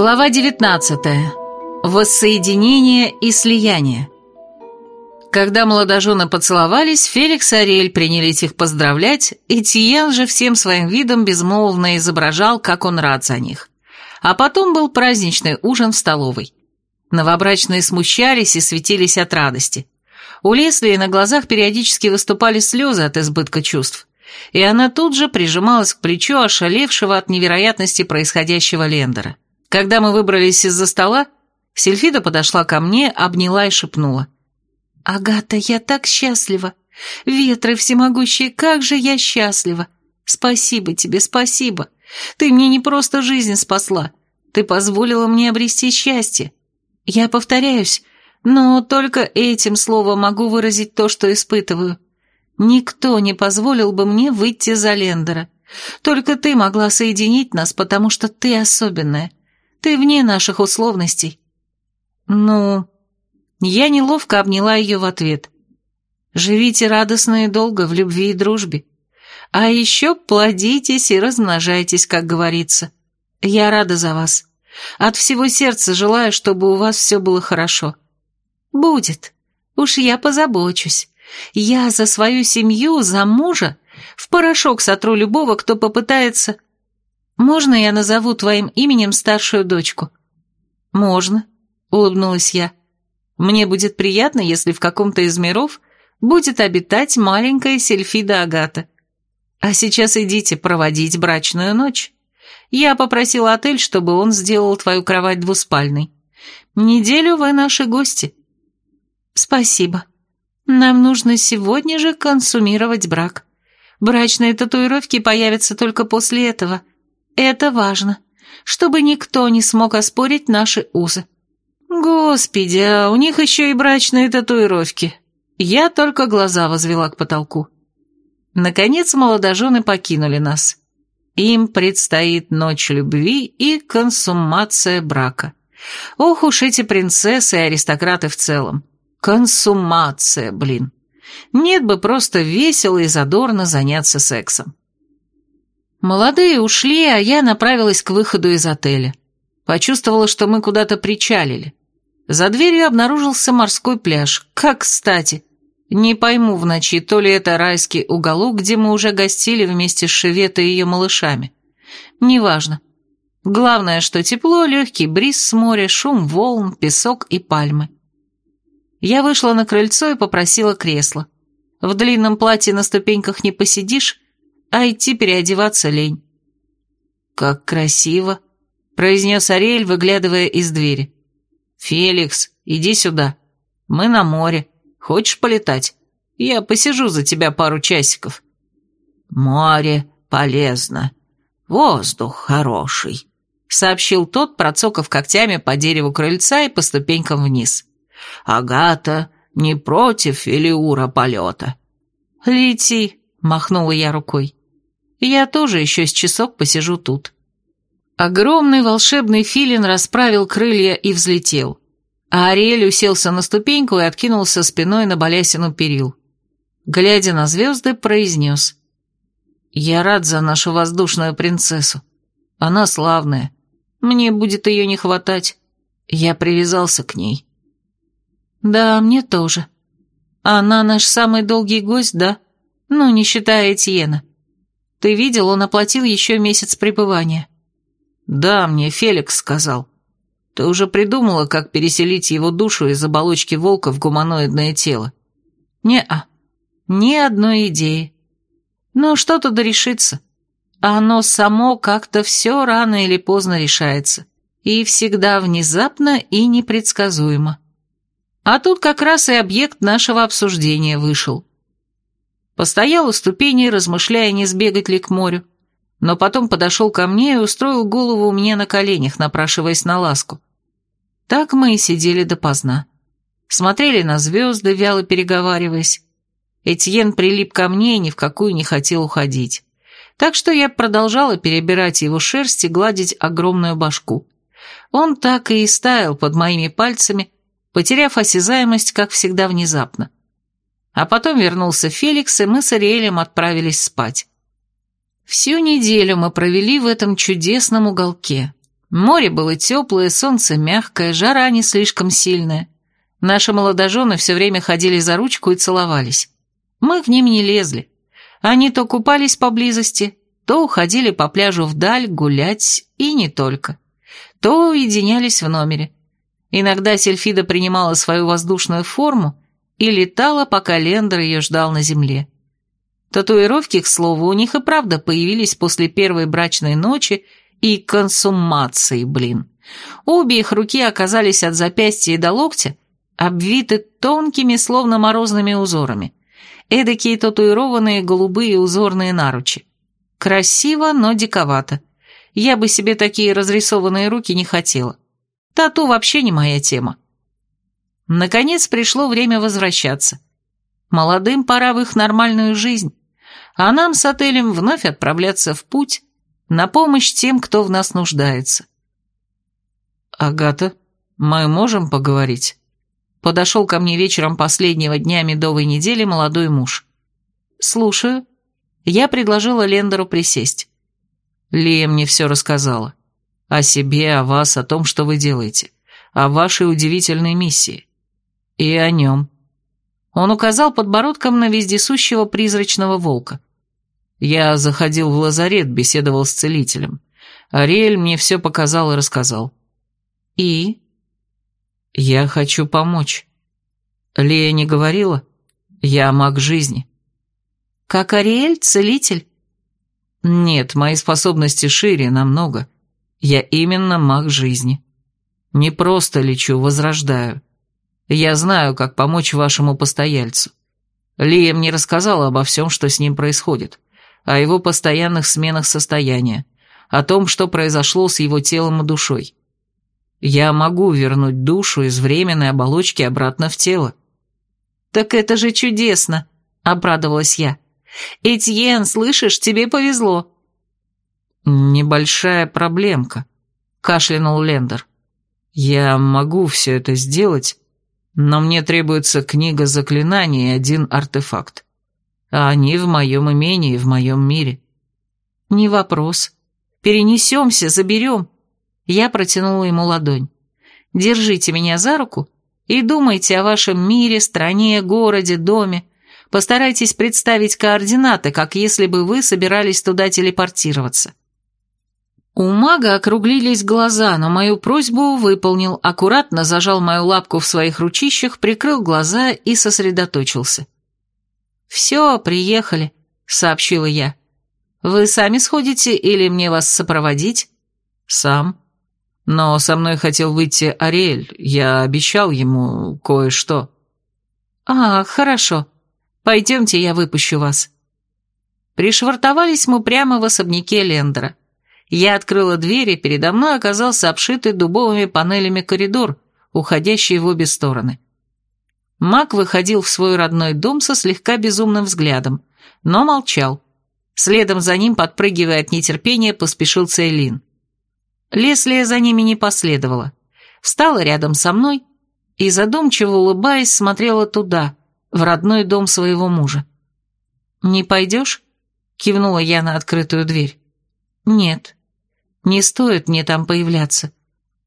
Глава 19. Воссоединение и слияние. Когда молодожены поцеловались, Феликс и Ариэль принялись их поздравлять, и Тиен же всем своим видом безмолвно изображал, как он рад за них. А потом был праздничный ужин в столовой. Новобрачные смущались и светились от радости. У Лесли на глазах периодически выступали слезы от избытка чувств, и она тут же прижималась к плечу ошалевшего от невероятности происходящего Лендера. Когда мы выбрались из-за стола, Сильфида подошла ко мне, обняла и шепнула. «Агата, я так счастлива! Ветры всемогущие, как же я счастлива! Спасибо тебе, спасибо! Ты мне не просто жизнь спасла, ты позволила мне обрести счастье. Я повторяюсь, но только этим словом могу выразить то, что испытываю. Никто не позволил бы мне выйти за Лендера. Только ты могла соединить нас, потому что ты особенная. Ты вне наших условностей». «Ну...» Я неловко обняла ее в ответ. «Живите радостно и долго в любви и дружбе. А еще плодитесь и размножайтесь, как говорится. Я рада за вас. От всего сердца желаю, чтобы у вас все было хорошо». «Будет. Уж я позабочусь. Я за свою семью, за мужа в порошок сотру любого, кто попытается...» «Можно я назову твоим именем старшую дочку?» «Можно», — улыбнулась я. «Мне будет приятно, если в каком-то из миров будет обитать маленькая Сельфида Агата. А сейчас идите проводить брачную ночь. Я попросила отель, чтобы он сделал твою кровать двуспальной. Неделю вы наши гости». «Спасибо. Нам нужно сегодня же консумировать брак. Брачные татуировки появятся только после этого». Это важно, чтобы никто не смог оспорить наши узы. Господи, а у них еще и брачные татуировки. Я только глаза возвела к потолку. Наконец молодожены покинули нас. Им предстоит ночь любви и консуммация брака. Ох уж эти принцессы и аристократы в целом. Консуммация, блин. Нет бы просто весело и задорно заняться сексом. Молодые ушли, а я направилась к выходу из отеля. Почувствовала, что мы куда-то причалили. За дверью обнаружился морской пляж. Как кстати. Не пойму в ночи, то ли это райский уголок, где мы уже гостили вместе с Шеветой и ее малышами. Неважно. Главное, что тепло, легкий бриз с моря, шум волн, песок и пальмы. Я вышла на крыльцо и попросила кресла. В длинном платье на ступеньках не посидишь, а идти переодеваться лень. «Как красиво!» — произнес Ариэль, выглядывая из двери. «Феликс, иди сюда. Мы на море. Хочешь полетать? Я посижу за тебя пару часиков». «Море полезно. Воздух хороший», — сообщил тот, процокав когтями по дереву крыльца и по ступенькам вниз. «Агата не против Элиура полета?» «Лети», — махнула я рукой. Я тоже еще с часок посижу тут. Огромный волшебный филин расправил крылья и взлетел. А Ариэль уселся на ступеньку и откинулся спиной на балясину перил. Глядя на звезды, произнес. «Я рад за нашу воздушную принцессу. Она славная. Мне будет ее не хватать. Я привязался к ней». «Да, мне тоже. Она наш самый долгий гость, да? Ну, не считая Этьена. Ты видел, он оплатил еще месяц пребывания». «Да, мне Феликс сказал. Ты уже придумала, как переселить его душу из оболочки волка в гуманоидное тело?» «Не-а. Ни одной идеи. Но что-то да решится. Оно само как-то все рано или поздно решается. И всегда внезапно и непредсказуемо. А тут как раз и объект нашего обсуждения вышел. Постоял у ступеней, размышляя, не сбегать ли к морю, но потом подошел ко мне и устроил голову у меня на коленях, напрашиваясь на ласку. Так мы и сидели допоздна. Смотрели на звезды, вяло переговариваясь. Этьен прилип ко мне и ни в какую не хотел уходить. Так что я продолжала перебирать его шерсть и гладить огромную башку. Он так и истаял под моими пальцами, потеряв осязаемость, как всегда, внезапно. А потом вернулся Феликс, и мы с Ариэлем отправились спать. Всю неделю мы провели в этом чудесном уголке. Море было теплое, солнце мягкое, жара не слишком сильная. Наши молодожены все время ходили за ручку и целовались. Мы к ним не лезли. Они то купались поблизости, то уходили по пляжу вдаль гулять, и не только. То уединялись в номере. Иногда Сельфида принимала свою воздушную форму и летала, пока Лендер ее ждал на земле. Татуировки, к слову, у них и правда появились после первой брачной ночи и консумации, блин. Обе их руки оказались от запястья и до локтя обвиты тонкими, словно морозными узорами. Эдакие татуированные голубые узорные наручи. Красиво, но диковато. Я бы себе такие разрисованные руки не хотела. Тату вообще не моя тема. Наконец пришло время возвращаться. Молодым пора в их нормальную жизнь, а нам с отелем вновь отправляться в путь на помощь тем, кто в нас нуждается. «Агата, мы можем поговорить?» Подошел ко мне вечером последнего дня медовой недели молодой муж. «Слушаю». Я предложила Лендеру присесть. Лия мне все рассказала. О себе, о вас, о том, что вы делаете. О вашей удивительной миссии. И о нем. Он указал подбородком на вездесущего призрачного волка. Я заходил в лазарет, беседовал с целителем. Ариэль мне все показал и рассказал. И? Я хочу помочь. Лия не говорила? Я маг жизни. Как Ариэль, целитель? Нет, мои способности шире намного. Я именно маг жизни. Не просто лечу, возрождаю. Я знаю, как помочь вашему постояльцу. Лия мне рассказала обо всем, что с ним происходит о его постоянных сменах состояния, о том, что произошло с его телом и душой. Я могу вернуть душу из временной оболочки обратно в тело. «Так это же чудесно!» — обрадовалась я. «Этьен, слышишь, тебе повезло!» «Небольшая проблемка», — кашлянул Лендер. «Я могу все это сделать, но мне требуется книга заклинаний и один артефакт а они в моем имении, в моем мире. Не вопрос. Перенесемся, заберем. Я протянула ему ладонь. Держите меня за руку и думайте о вашем мире, стране, городе, доме. Постарайтесь представить координаты, как если бы вы собирались туда телепортироваться. У мага округлились глаза, но мою просьбу выполнил, аккуратно зажал мою лапку в своих ручищах, прикрыл глаза и сосредоточился. «Все, приехали», — сообщила я. «Вы сами сходите или мне вас сопроводить?» «Сам. Но со мной хотел выйти Ариэль. Я обещал ему кое-что». «А, хорошо. Пойдемте, я выпущу вас». Пришвартовались мы прямо в особняке Лендера. Я открыла дверь, и передо мной оказался обшитый дубовыми панелями коридор, уходящий в обе стороны. Мак выходил в свой родной дом со слегка безумным взглядом, но молчал. Следом за ним, подпрыгивая от нетерпения, поспешил Цейлин. Леслия за ними не последовала. Встала рядом со мной и, задумчиво улыбаясь, смотрела туда, в родной дом своего мужа. «Не пойдешь?» — кивнула я на открытую дверь. «Нет, не стоит мне там появляться.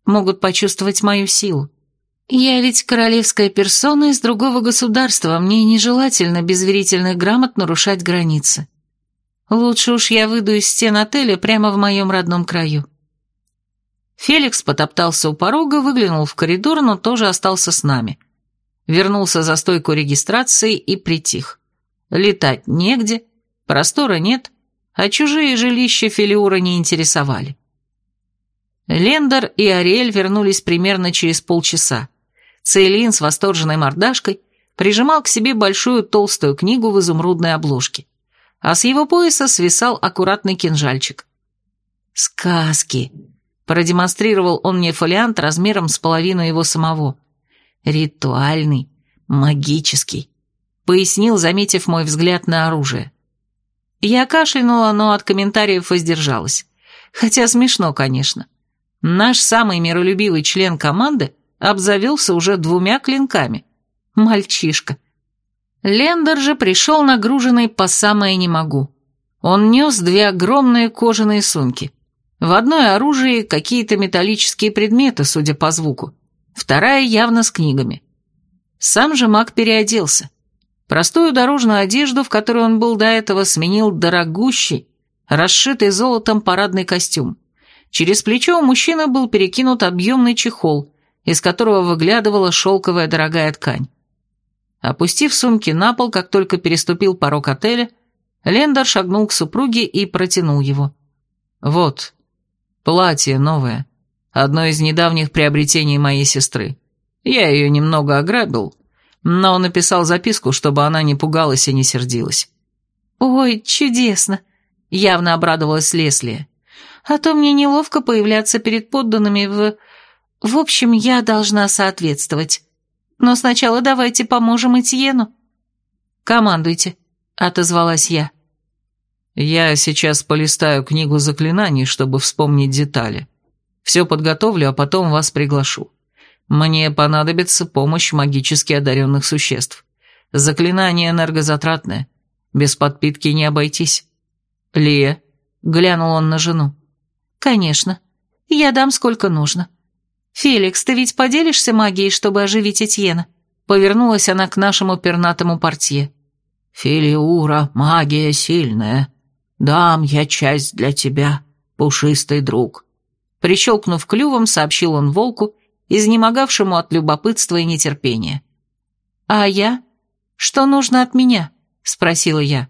Могут почувствовать мою силу. «Я ведь королевская персона из другого государства, мне нежелательно без верительных грамот нарушать границы. Лучше уж я выйду из стен отеля прямо в моем родном краю». Феликс потоптался у порога, выглянул в коридор, но тоже остался с нами. Вернулся за стойку регистрации и притих. Летать негде, простора нет, а чужие жилища Фелиура не интересовали. Лендер и Ариэль вернулись примерно через полчаса. Цейлин с восторженной мордашкой прижимал к себе большую толстую книгу в изумрудной обложке, а с его пояса свисал аккуратный кинжальчик. «Сказки!» — продемонстрировал он мне фолиант размером с половину его самого. «Ритуальный, магический», — пояснил, заметив мой взгляд на оружие. Я кашлянула, но от комментариев воздержалась. Хотя смешно, конечно. Наш самый миролюбивый член команды обзавелся уже двумя клинками. Мальчишка. Лендер же пришел нагруженный по самое не могу. Он нес две огромные кожаные сумки. В одной оружии какие-то металлические предметы, судя по звуку, вторая явно с книгами. Сам же маг переоделся. Простую дорожную одежду, в которой он был до этого, сменил дорогущий, расшитый золотом парадный костюм. Через плечо у мужчины был перекинут объемный чехол, из которого выглядывала шелковая дорогая ткань. Опустив сумки на пол, как только переступил порог отеля, Лендер шагнул к супруге и протянул его. «Вот, платье новое, одно из недавних приобретений моей сестры. Я ее немного ограбил, но написал записку, чтобы она не пугалась и не сердилась». «Ой, чудесно!» — явно обрадовалась Лесли. «А то мне неловко появляться перед подданными в... В общем, я должна соответствовать. Но сначала давайте поможем Этьену». «Командуйте», — отозвалась я. «Я сейчас полистаю книгу заклинаний, чтобы вспомнить детали. Все подготовлю, а потом вас приглашу. Мне понадобится помощь магически одаренных существ. Заклинание энергозатратное. Без подпитки не обойтись. Лия, глянул он на жену. Конечно. Я дам сколько нужно. «Феликс, ты ведь поделишься магией, чтобы оживить Этьена?» Повернулась она к нашему пернатому портье. «Филиура, магия сильная. Дам я часть для тебя, пушистый друг». Прищелкнув клювом, сообщил он волку, изнемогавшему от любопытства и нетерпения. «А я? Что нужно от меня?» — спросила я.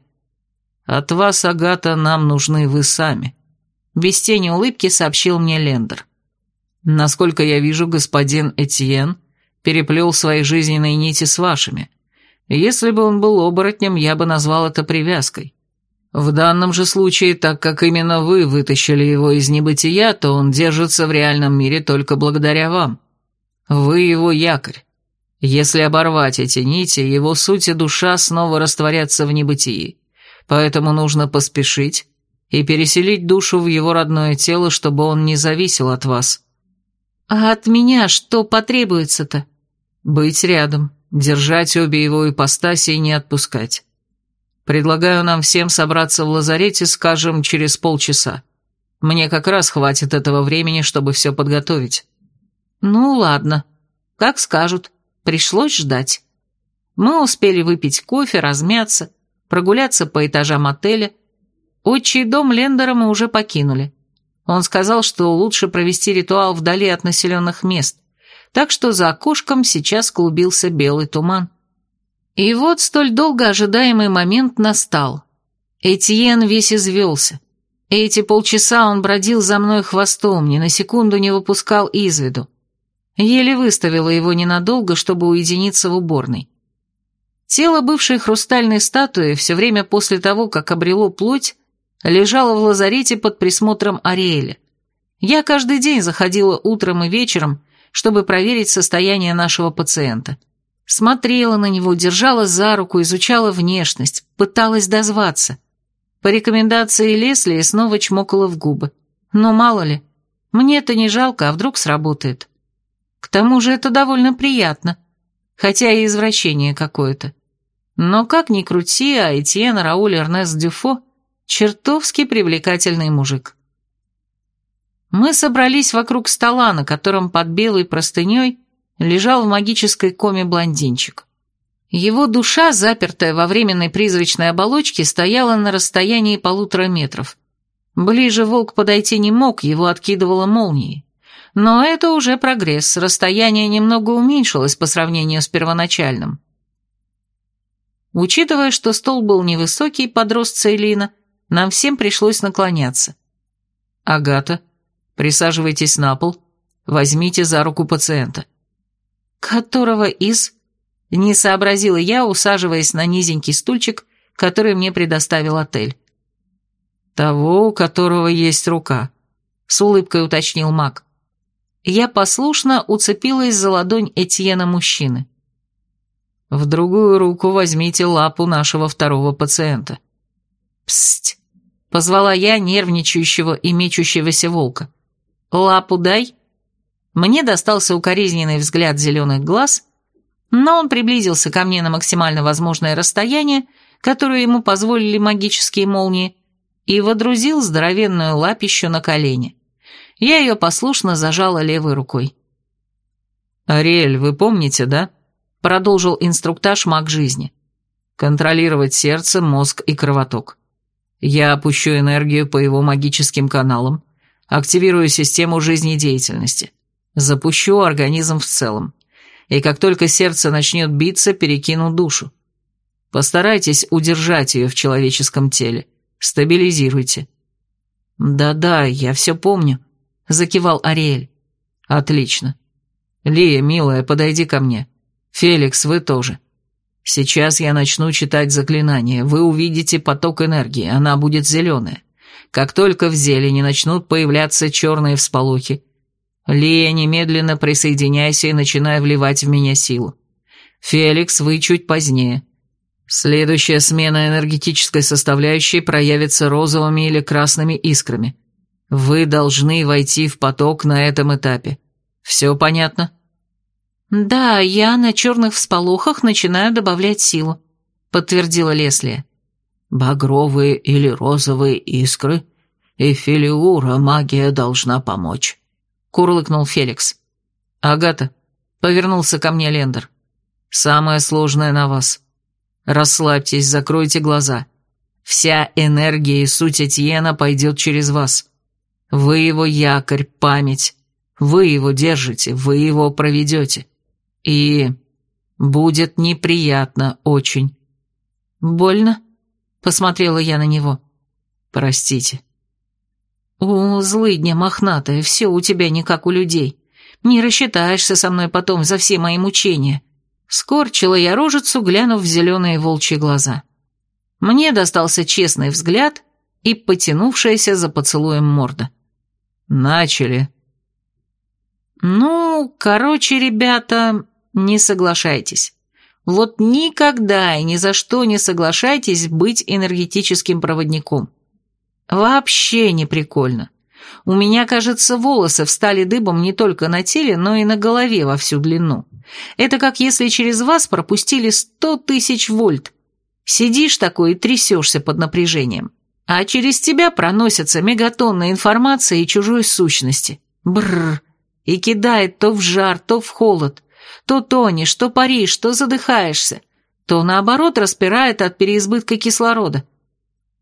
«От вас, Агата, нам нужны вы сами», — без тени улыбки сообщил мне Лендер. Насколько я вижу, господин Этьен переплел свои жизненные нити с вашими. Если бы он был оборотнем, я бы назвал это привязкой. В данном же случае, так как именно вы вытащили его из небытия, то он держится в реальном мире только благодаря вам. Вы его якорь. Если оборвать эти нити, его суть и душа снова растворятся в небытии. Поэтому нужно поспешить и переселить душу в его родное тело, чтобы он не зависел от вас. «А от меня что потребуется-то?» «Быть рядом, держать обе его ипостаси и не отпускать. Предлагаю нам всем собраться в лазарете, скажем, через полчаса. Мне как раз хватит этого времени, чтобы все подготовить». «Ну, ладно. Как скажут. Пришлось ждать». Мы успели выпить кофе, размяться, прогуляться по этажам отеля. Отчий дом Лендера мы уже покинули. Он сказал, что лучше провести ритуал вдали от населенных мест, так что за окошком сейчас клубился белый туман. И вот столь долго ожидаемый момент настал. Этьен весь извелся. Эти полчаса он бродил за мной хвостом, ни на секунду не выпускал из виду. Еле выставила его ненадолго, чтобы уединиться в уборной. Тело бывшей хрустальной статуи все время после того, как обрело плоть, лежала в лазарете под присмотром Ариэля. Я каждый день заходила утром и вечером, чтобы проверить состояние нашего пациента. Смотрела на него, держала за руку, изучала внешность, пыталась дозваться. По рекомендации Лесли снова чмокала в губы. Но мало ли, мне это не жалко, а вдруг сработает. К тому же это довольно приятно, хотя и извращение какое-то. Но как ни крути, а Этьен Рауль Эрнест Дюфо Чертовски привлекательный мужик. Мы собрались вокруг стола, на котором под белой простыней лежал в магической коме блондинчик. Его душа, запертая во временной призрачной оболочке, стояла на расстоянии полутора метров. Ближе волк подойти не мог, его откидывало молнией. Но это уже прогресс, расстояние немного уменьшилось по сравнению с первоначальным. Учитывая, что стол был невысокий под рост Цейлина, нам всем пришлось наклоняться. «Агата, присаживайтесь на пол, возьмите за руку пациента». «Которого из...» Не сообразила я, усаживаясь на низенький стульчик, который мне предоставил отель. «Того, у которого есть рука», — с улыбкой уточнил маг. Я послушно уцепилась за ладонь Этьена мужчины. «В другую руку возьмите лапу нашего второго пациента». «Псть!» — позвала я нервничающего и мечущегося волка. «Лапу дай!» Мне достался укоризненный взгляд зеленых глаз, но он приблизился ко мне на максимально возможное расстояние, которое ему позволили магические молнии, и водрузил здоровенную лапищу на колени. Я ее послушно зажала левой рукой. «Ариэль, вы помните, да?» Продолжил инструктаж маг жизни. «Контролировать сердце, мозг и кровоток. Я опущу энергию по его магическим каналам, активирую систему жизнедеятельности, запущу организм в целом. И как только сердце начнет биться, перекину душу. Постарайтесь удержать ее в человеческом теле. Стабилизируйте». «Да-да, я все помню», — закивал Ариэль. «Отлично. Лия, милая, подойди ко мне. Феликс, вы тоже. Сейчас я начну читать заклинание. Вы увидите поток энергии, она будет зеленая. Как только в зелени начнут появляться черные всполохи, Лия, немедленно присоединяйся и начинай вливать в меня силу. Феликс, вы чуть позднее. Следующая смена энергетической составляющей проявится розовыми или красными искрами. Вы должны войти в поток на этом этапе. Все понятно? «Да, я на черных всполохах начинаю добавлять силу», — подтвердила Лесли. «Багровые или розовые искры, и Филиура магия должна помочь», — курлыкнул Феликс. «Агата», — повернулся ко мне Лендер, — «самое сложное на вас. Расслабьтесь, закройте глаза. Вся энергия и суть Этьена пойдет через вас. Вы его якорь, память. Вы его держите, вы его проведете. И будет неприятно очень. Больно? Посмотрела я на него. Простите. О, злыдня мохнатая, все у тебя не как у людей. Не рассчитаешься со мной потом за все мои мучения. Скорчила я рожицу, глянув в зеленые волчьи глаза. Мне достался честный взгляд и потянувшаяся за поцелуем морда. «Начали». «Ну, короче, ребята, не соглашайтесь. Вот никогда и ни за что не соглашайтесь быть энергетическим проводником. Вообще не прикольно. У меня, кажется, волосы встали дыбом не только на теле, но и на голове во всю длину. Это как если через вас пропустили сто тысяч вольт. Сидишь такой и трясешься под напряжением. А через тебя проносятся мегатонны информации и чужой сущности. Бррр. И кидает то в жар, то в холод. То тонешь, то паришь, то задыхаешься, то наоборот распирает от переизбытка кислорода.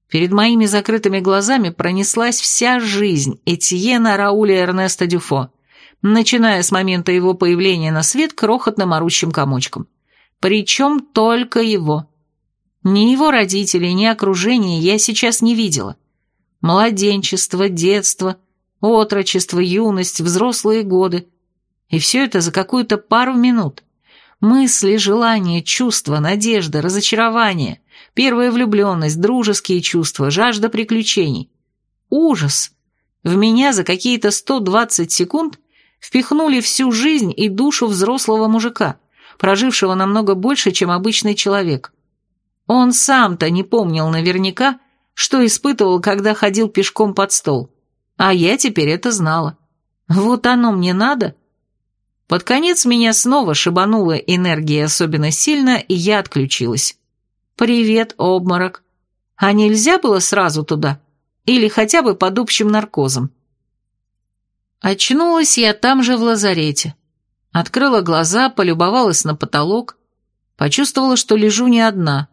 Перед моими закрытыми глазами пронеслась вся жизнь Этьена Рауля Эрнеста Дюфо, начиная с момента его появления на свет крохотным орущим комочком. Причем только его. Ни его родителей, ни окружения я сейчас не видела. Младенчество, детство, отрочество, юность, взрослые годы — и все это за какую-то пару минут. Мысли, желания, чувства, надежда, разочарование, первая влюбленность, дружеские чувства, жажда приключений. Ужас! В меня за какие-то 120 секунд впихнули всю жизнь и душу взрослого мужика, прожившего намного больше, чем обычный человек. Он сам-то не помнил наверняка, что испытывал, когда ходил пешком под стол. А я теперь это знала. Вот оно мне надо — под конец меня снова шибанула энергия особенно сильно, и я отключилась. «Привет, обморок. А нельзя было сразу туда? Или хотя бы под общим наркозом?» Очнулась я там же в лазарете. Открыла глаза, полюбовалась на потолок, почувствовала, что лежу не одна.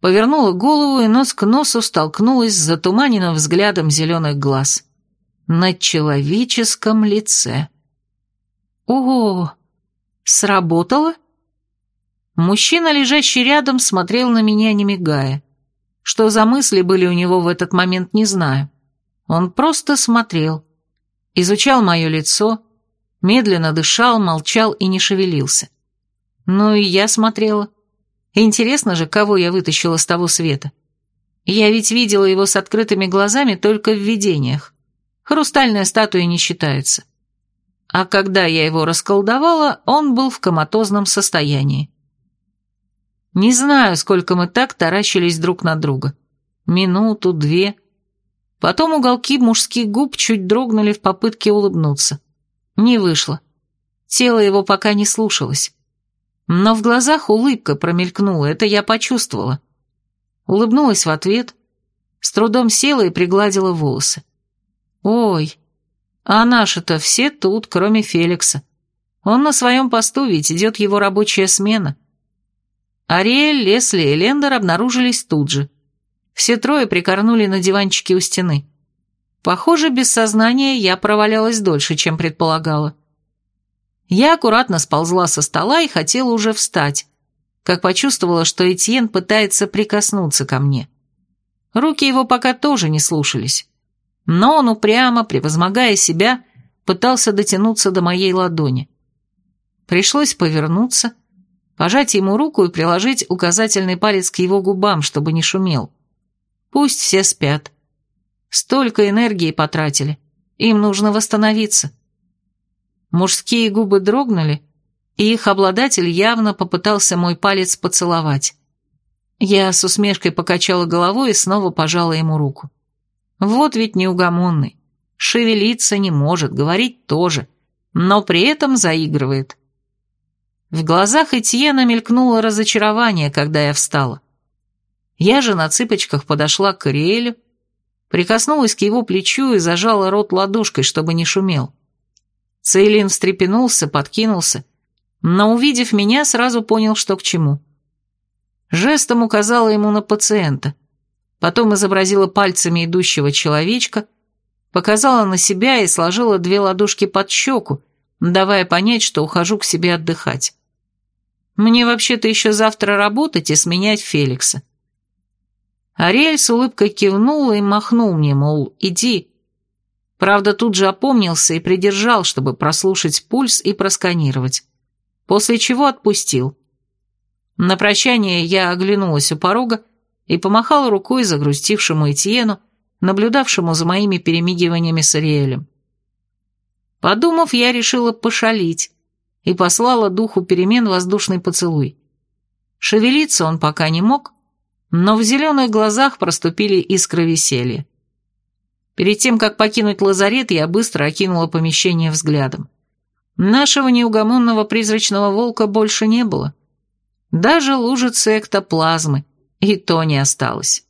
Повернула голову и нос к носу столкнулась с затуманенным взглядом зеленых глаз. На человеческом лице. Ого! Сработало? Мужчина, лежащий рядом, смотрел на меня, не мигая. Что за мысли были у него в этот момент, не знаю. Он просто смотрел. Изучал мое лицо, медленно дышал, молчал и не шевелился. Ну и я смотрела. Интересно же, кого я вытащила с того света. Я ведь видела его с открытыми глазами только в видениях. Хрустальная статуя не считается а когда я его расколдовала, он был в коматозном состоянии. Не знаю, сколько мы так таращились друг на друга. Минуту, две. Потом уголки мужских губ чуть дрогнули в попытке улыбнуться. Не вышло. Тело его пока не слушалось. Но в глазах улыбка промелькнула, это я почувствовала. Улыбнулась в ответ, с трудом села и пригладила волосы. «Ой, А наши-то все тут, кроме Феликса. Он на своем посту, ведь идет его рабочая смена. Ариэль, Лесли и Лендер обнаружились тут же. Все трое прикорнули на диванчике у стены. Похоже, без сознания я провалялась дольше, чем предполагала. Я аккуратно сползла со стола и хотела уже встать, как почувствовала, что Этьен пытается прикоснуться ко мне. Руки его пока тоже не слушались. Но он упрямо, превозмогая себя, пытался дотянуться до моей ладони. Пришлось повернуться, пожать ему руку и приложить указательный палец к его губам, чтобы не шумел. Пусть все спят. Столько энергии потратили. Им нужно восстановиться. Мужские губы дрогнули, и их обладатель явно попытался мой палец поцеловать. Я с усмешкой покачала головой и снова пожала ему руку. Вот ведь неугомонный. Шевелиться не может, говорить тоже, но при этом заигрывает. В глазах Этьена мелькнуло разочарование, когда я встала. Я же на цыпочках подошла к Ариэлю, прикоснулась к его плечу и зажала рот ладошкой, чтобы не шумел. Цейлин встрепенулся, подкинулся, но, увидев меня, сразу понял, что к чему. Жестом указала ему на пациента, потом изобразила пальцами идущего человечка, показала на себя и сложила две ладошки под щеку, давая понять, что ухожу к себе отдыхать. Мне вообще-то еще завтра работать и сменять Феликса. Ариэль с улыбкой кивнул и махнул мне, мол, иди. Правда, тут же опомнился и придержал, чтобы прослушать пульс и просканировать после чего отпустил. На прощание я оглянулась у порога и помахала рукой загрустившему Этьену, наблюдавшему за моими перемигиваниями с Ариэлем. Подумав, я решила пошалить и послала духу перемен воздушный поцелуй. Шевелиться он пока не мог, но в зеленых глазах проступили искры веселья. Перед тем, как покинуть лазарет, я быстро окинула помещение взглядом. Нашего неугомонного призрачного волка больше не было. Даже лужицы эктоплазмы, и то не осталось.